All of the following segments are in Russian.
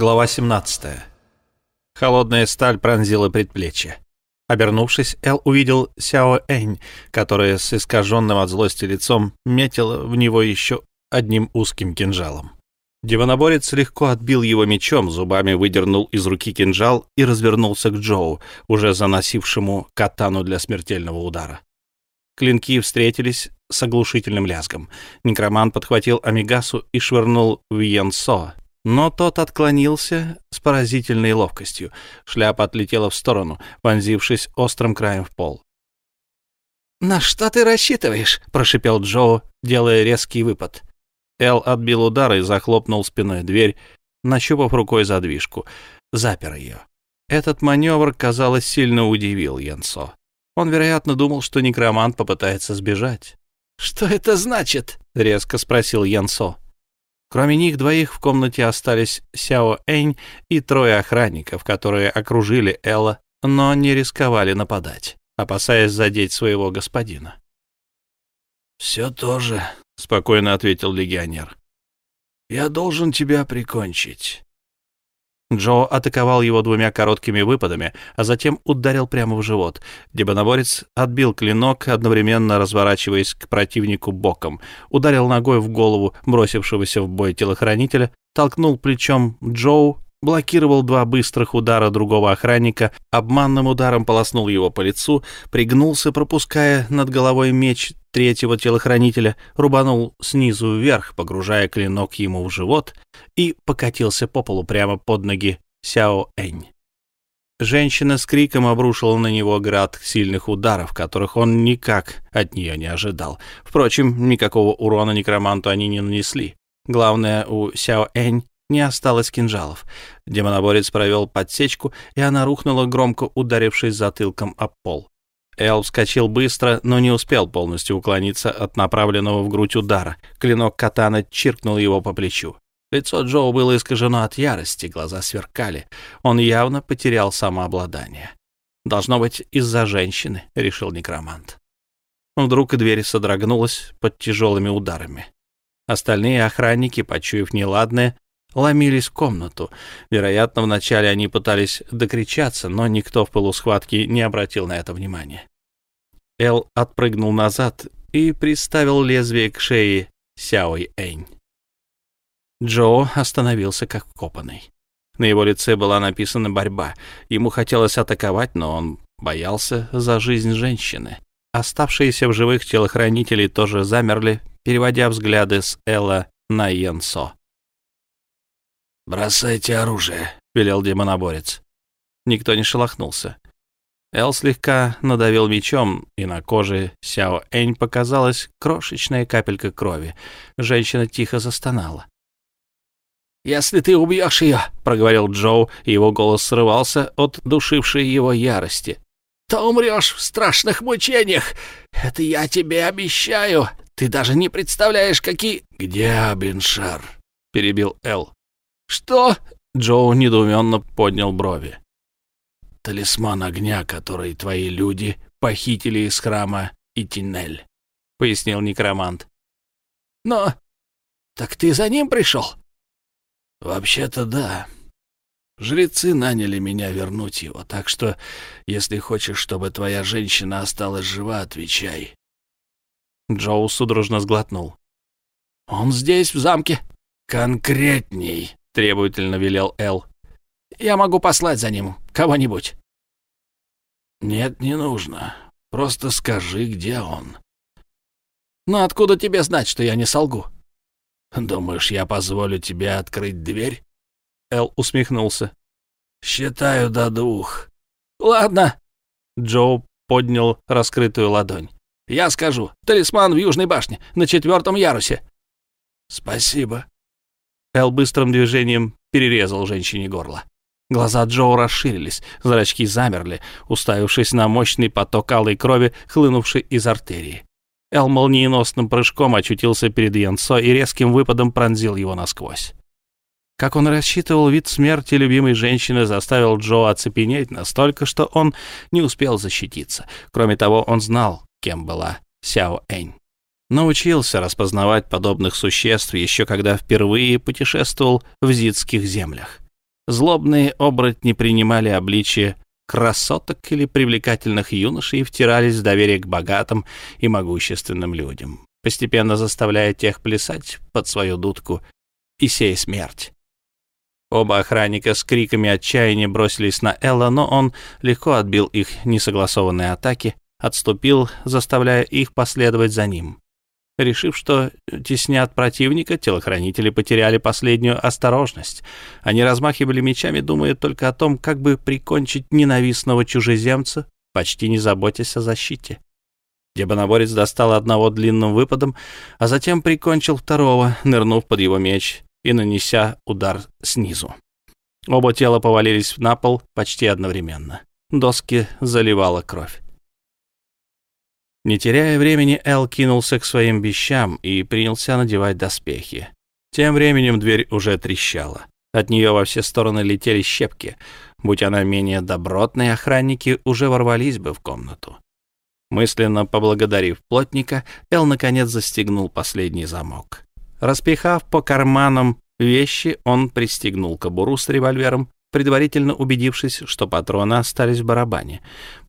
Глава 17. Холодная сталь пронзила предплечье. Обернувшись, Эл увидел Сяо Энь, которая с искаженным от злости лицом метила в него еще одним узким кинжалом. Демоноборец легко отбил его мечом, зубами выдернул из руки кинжал и развернулся к Джоу, уже заносившему катану для смертельного удара. Клинки встретились с оглушительным лязгом. Некроман подхватил Амигасу и швырнул в Йенсо, но тот отклонился с поразительной ловкостью. Шляпа отлетела в сторону, вонзившись острым краем в пол. «На что ты рассчитываешь?» — прошипел Джо, делая резкий выпад. Эл отбил удар и захлопнул спиной дверь, нащупав рукой задвижку. Запер ее. Этот маневр, казалось, сильно удивил Янсо. Он, вероятно, думал, что некромант попытается сбежать. «Что это значит?» — резко спросил Янсо. Кроме них двоих в комнате остались Сяо Энь и трое охранников, которые окружили Элла, но не рисковали нападать, опасаясь задеть своего господина. «Все то же», — спокойно ответил легионер. «Я должен тебя прикончить. Джо атаковал его двумя короткими выпадами, а затем ударил прямо в живот. Дебоноборец отбил клинок, одновременно разворачиваясь к противнику боком, ударил ногой в голову бросившегося в бой телохранителя, толкнул плечом Джоу, блокировал два быстрых удара другого охранника, обманным ударом полоснул его по лицу, пригнулся, пропуская над головой меч третьего телохранителя, рубанул снизу вверх, погружая клинок ему в живот, и покатился по полу прямо под ноги Сяо Энь. Женщина с криком обрушила на него град сильных ударов, которых он никак от нее не ожидал. Впрочем, никакого урона некроманту они не нанесли. Главное, у Сяо Энь не осталось кинжалов. Демоноборец провел подсечку, и она рухнула, громко ударившись затылком об пол. Эл вскочил быстро, но не успел полностью уклониться от направленного в грудь удара. Клинок катана чиркнул его по плечу. Лицо Джоу было искажено от ярости, глаза сверкали. Он явно потерял самообладание. «Должно быть, из-за женщины», — решил некромант. Вдруг дверь содрогнулась под тяжелыми ударами. Остальные охранники, почуяв неладное, ломились в комнату. Вероятно, вначале они пытались докричаться, но никто в полусхватке не обратил на это внимания. Эл отпрыгнул назад и приставил лезвие к шее Сяой Энь. Джо остановился как вкопанный. На его лице была написана борьба. Ему хотелось атаковать, но он боялся за жизнь женщины. Оставшиеся в живых телохранители тоже замерли, переводя взгляды с Элла на Йенсо. «Бросайте оружие», — велел демоноборец. Никто не шелохнулся. Эл слегка надавил мечом, и на коже Сяо Энь показалась крошечная капелька крови. Женщина тихо застонала. «Если ты убьешь ее», — проговорил Джоу, и его голос срывался от душившей его ярости, — «то умрешь в страшных мучениях. Это я тебе обещаю. Ты даже не представляешь, какие...» «Где Абиншар?» — перебил Эл. «Что?» — Джоу недоуменно поднял брови. «Талисман огня, который твои люди похитили из храма Итинель», — пояснил некромант. «Но... так ты за ним пришел?» «Вообще-то да. Жрецы наняли меня вернуть его, так что, если хочешь, чтобы твоя женщина осталась жива, отвечай». Джоу судорожно сглотнул. «Он здесь, в замке?» «Конкретней», — требовательно велел Эл. «Я могу послать за ним кого-нибудь». «Нет, не нужно. Просто скажи, где он». «Но откуда тебе знать, что я не солгу?» «Думаешь, я позволю тебе открыть дверь?» Эл усмехнулся. «Считаю до двух». «Ладно». Джо поднял раскрытую ладонь. «Я скажу. Талисман в Южной башне, на четвертом ярусе». «Спасибо». Эл быстрым движением перерезал женщине горло. Глаза Джо расширились, зрачки замерли, уставившись на мощный поток алой крови, хлынувший из артерии. Эл молниеносным прыжком очутился перед Янсо и резким выпадом пронзил его насквозь. Как он рассчитывал, вид смерти любимой женщины заставил Джо оцепенеть настолько, что он не успел защититься. Кроме того, он знал, кем была Сяо Энь научился распознавать подобных существ еще когда впервые путешествовал в зидских землях. Злобные оборотни принимали обличие красоток или привлекательных юношей и втирались в доверие к богатым и могущественным людям, постепенно заставляя тех плясать под свою дудку и сей смерть. Оба охранника с криками отчаяния бросились на Элла, но он легко отбил их несогласованные атаки, отступил, заставляя их последовать за ним. Решив, что теснят противника, телохранители потеряли последнюю осторожность. Они размахивали мечами, думая только о том, как бы прикончить ненавистного чужеземца, почти не заботясь о защите. Дебоноборец достал одного длинным выпадом, а затем прикончил второго, нырнув под его меч и нанеся удар снизу. Оба тела повалились на пол почти одновременно. Доски заливала кровь. Не теряя времени, Эл кинулся к своим вещам и принялся надевать доспехи. Тем временем дверь уже трещала. От нее во все стороны летели щепки. Будь она менее добротной, охранники уже ворвались бы в комнату. Мысленно поблагодарив плотника, Эл наконец застегнул последний замок. Распихав по карманам вещи, он пристегнул кобуру с револьвером, предварительно убедившись, что патроны остались в барабане.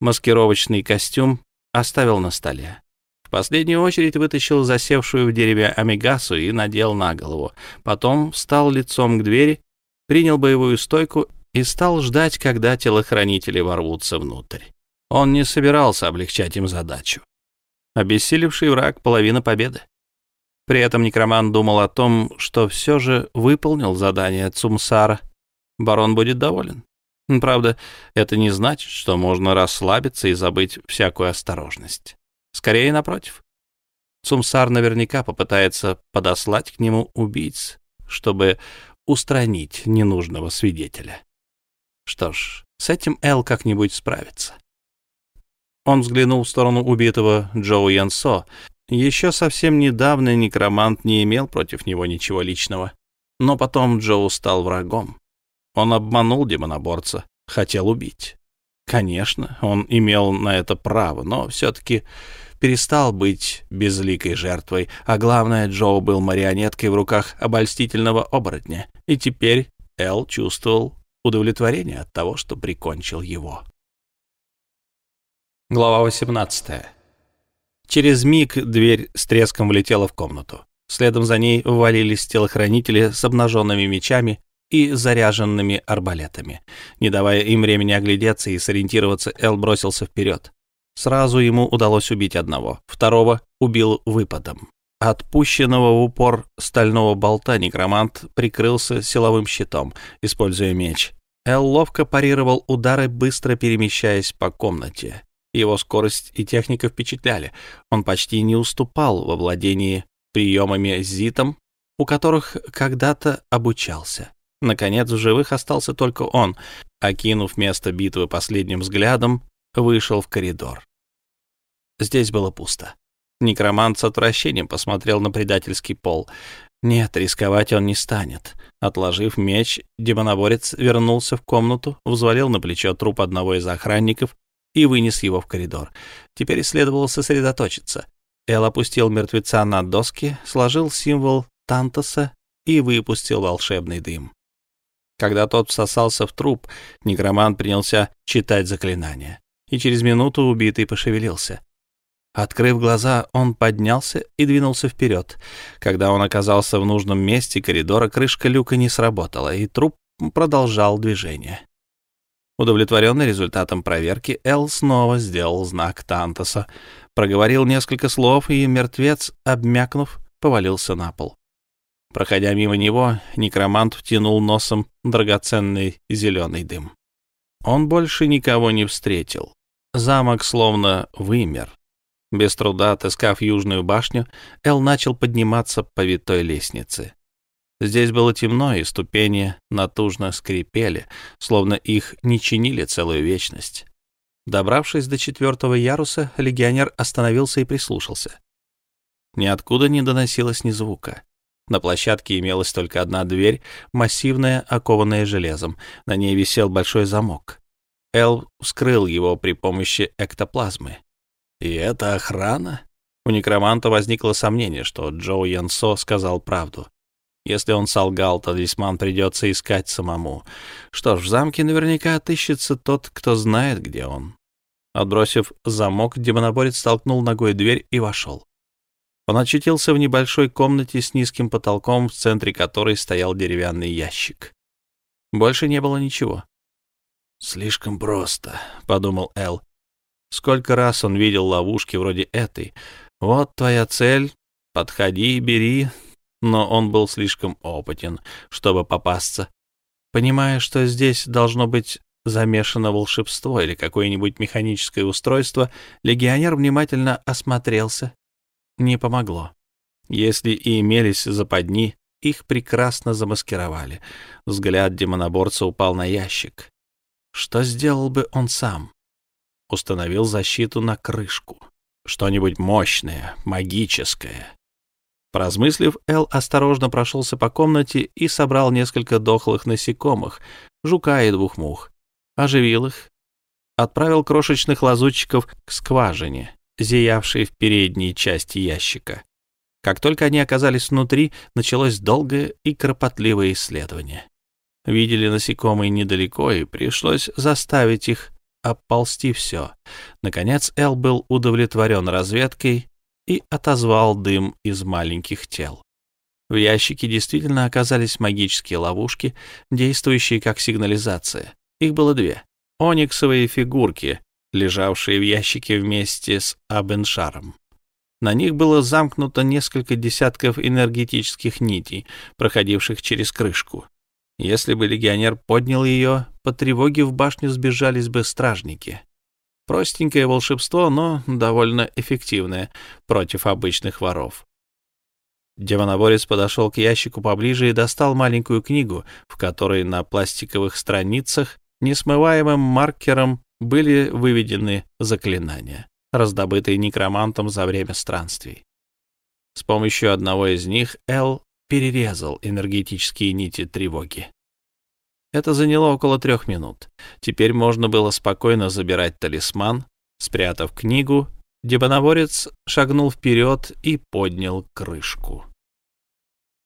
Маскировочный костюм оставил на столе. В последнюю очередь вытащил засевшую в дереве амигасу и надел на голову. Потом встал лицом к двери, принял боевую стойку и стал ждать, когда телохранители ворвутся внутрь. Он не собирался облегчать им задачу. Обессилевший враг — половина победы. При этом некроман думал о том, что все же выполнил задание Цумсара. Барон будет доволен. Правда, это не значит, что можно расслабиться и забыть всякую осторожность. Скорее, напротив. Цумсар наверняка попытается подослать к нему убийц, чтобы устранить ненужного свидетеля. Что ж, с этим Эл как-нибудь справится. Он взглянул в сторону убитого Джоу Янсо. Еще совсем недавно некромант не имел против него ничего личного. Но потом Джоу стал врагом. Он обманул демоноборца, хотел убить. Конечно, он имел на это право, но все-таки перестал быть безликой жертвой, а главное, Джоу был марионеткой в руках обольстительного оборотня, и теперь Эл чувствовал удовлетворение от того, что прикончил его. Глава 18. Через миг дверь с треском влетела в комнату. Следом за ней ввалились телохранители с обнаженными мечами и заряженными арбалетами. Не давая им времени оглядеться и сориентироваться, Эл бросился вперед. Сразу ему удалось убить одного, второго убил выпадом. Отпущенного в упор стального болта некромант прикрылся силовым щитом, используя меч. Эл ловко парировал удары, быстро перемещаясь по комнате. Его скорость и техника впечатляли. Он почти не уступал во владении приемами зитом, у которых когда-то обучался. Наконец, в живых остался только он. Окинув место битвы последним взглядом, вышел в коридор. Здесь было пусто. Некромант с отвращением посмотрел на предательский пол. Нет, рисковать он не станет. Отложив меч, демоноборец вернулся в комнату, взвалил на плечо труп одного из охранников и вынес его в коридор. Теперь следовало сосредоточиться. Эл опустил мертвеца на доски, сложил символ Тантоса и выпустил волшебный дым. Когда тот всосался в труп, некромант принялся читать заклинания, и через минуту убитый пошевелился. Открыв глаза, он поднялся и двинулся вперед. Когда он оказался в нужном месте коридора, крышка люка не сработала, и труп продолжал движение. Удовлетворенный результатом проверки, Эл снова сделал знак Тантоса, проговорил несколько слов, и мертвец, обмякнув, повалился на пол. Проходя мимо него, некромант втянул носом драгоценный зеленый дым. Он больше никого не встретил. Замок словно вымер. Без труда отыскав южную башню, Эл начал подниматься по витой лестнице. Здесь было темно, и ступени натужно скрипели, словно их не чинили целую вечность. Добравшись до четвертого яруса, легионер остановился и прислушался. Ниоткуда не доносилось ни звука. На площадке имелась только одна дверь, массивная, окованная железом. На ней висел большой замок. Эл вскрыл его при помощи эктоплазмы. И это охрана? У некроманта возникло сомнение, что Джоу Янсо сказал правду. Если он солгал, талисман придется искать самому. Что ж, в замке наверняка отыщется тот, кто знает, где он. Отбросив замок, демоноборец столкнул ногой дверь и вошел. Он очутился в небольшой комнате с низким потолком, в центре которой стоял деревянный ящик. Больше не было ничего. «Слишком просто», — подумал Эл. Сколько раз он видел ловушки вроде этой. «Вот твоя цель, подходи, бери, но он был слишком опытен, чтобы попасться. Понимая, что здесь должно быть замешано волшебство или какое-нибудь механическое устройство, легионер внимательно осмотрелся. Не помогло. Если и имелись западни, их прекрасно замаскировали. Взгляд демоноборца упал на ящик. Что сделал бы он сам? Установил защиту на крышку. Что-нибудь мощное, магическое. Поразмыслив, Эл осторожно прошелся по комнате и собрал несколько дохлых насекомых, жука и двух мух. Оживил их. Отправил крошечных лазутчиков к скважине, зиявшей в передней части ящика. Как только они оказались внутри, началось долгое и кропотливое исследование. Видели насекомые недалеко, и пришлось заставить их оползти все. Наконец Эл был удовлетворен разведкой и отозвал дым из маленьких тел. В ящике действительно оказались магические ловушки, действующие как сигнализация. Их было две. Ониксовые фигурки, лежавшие в ящике вместе с Абеншаром. На них было замкнуто несколько десятков энергетических нитей, проходивших через крышку. Если бы легионер поднял ее, по тревоге в башню сбежались бы стражники. Простенькое волшебство, но довольно эффективное против обычных воров. Демоноборец подошел к ящику поближе и достал маленькую книгу, в которой на пластиковых страницах несмываемым маркером были выведены заклинания, раздобытые некромантом за время странствий. С помощью одного из них Эл перерезал энергетические нити тревоги. Это заняло около трех минут. Теперь можно было спокойно забирать талисман. Спрятав книгу, дебоноворец шагнул вперед и поднял крышку.